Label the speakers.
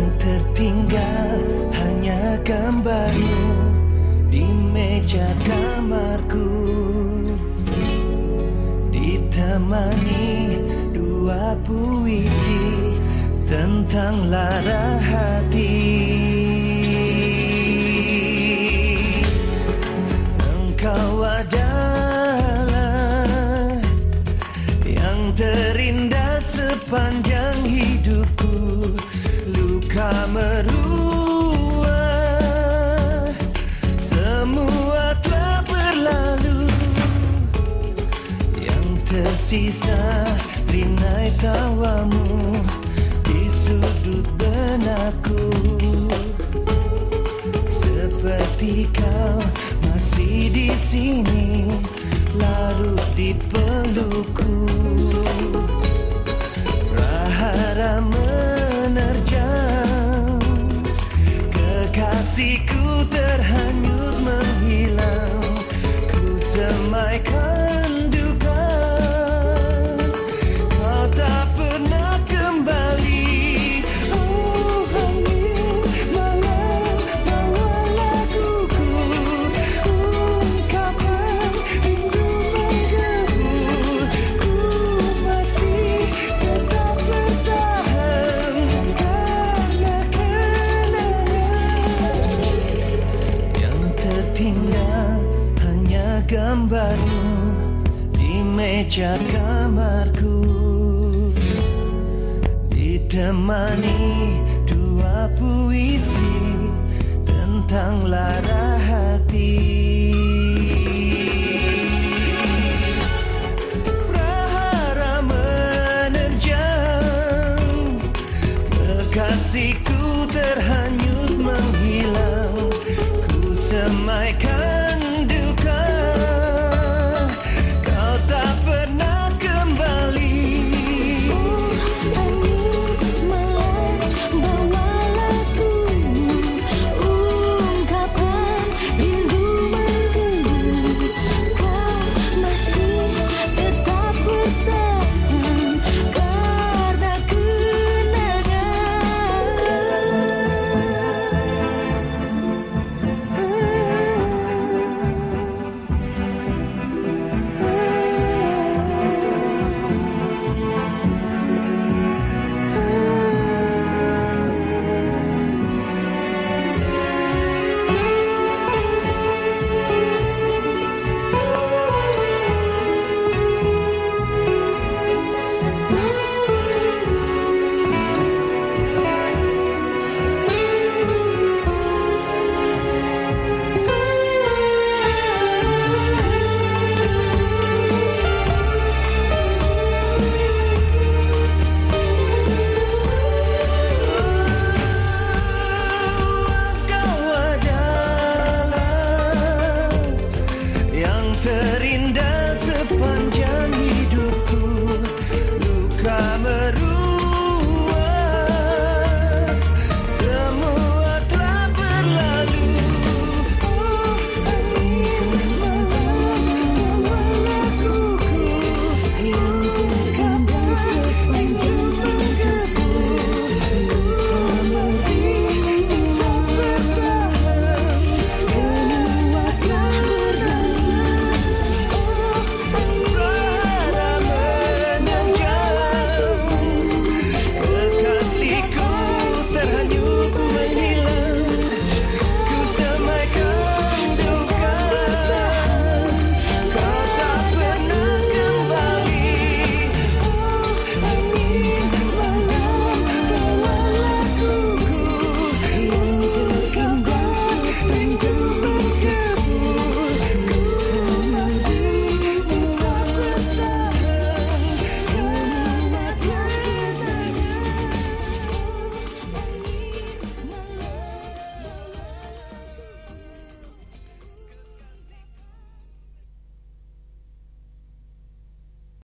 Speaker 1: yang tertinggal hanya gambarmu di meja kamarku ditemani dua puisi tentang lara hati. Tersisa rinai tawamu Di sudut benakku. Seperti kau masih di sini Larut di pelukku gambarmu di meja kamarku. Ditemani dua puisi tentang lara hati. Prahara menerjang Kekasihku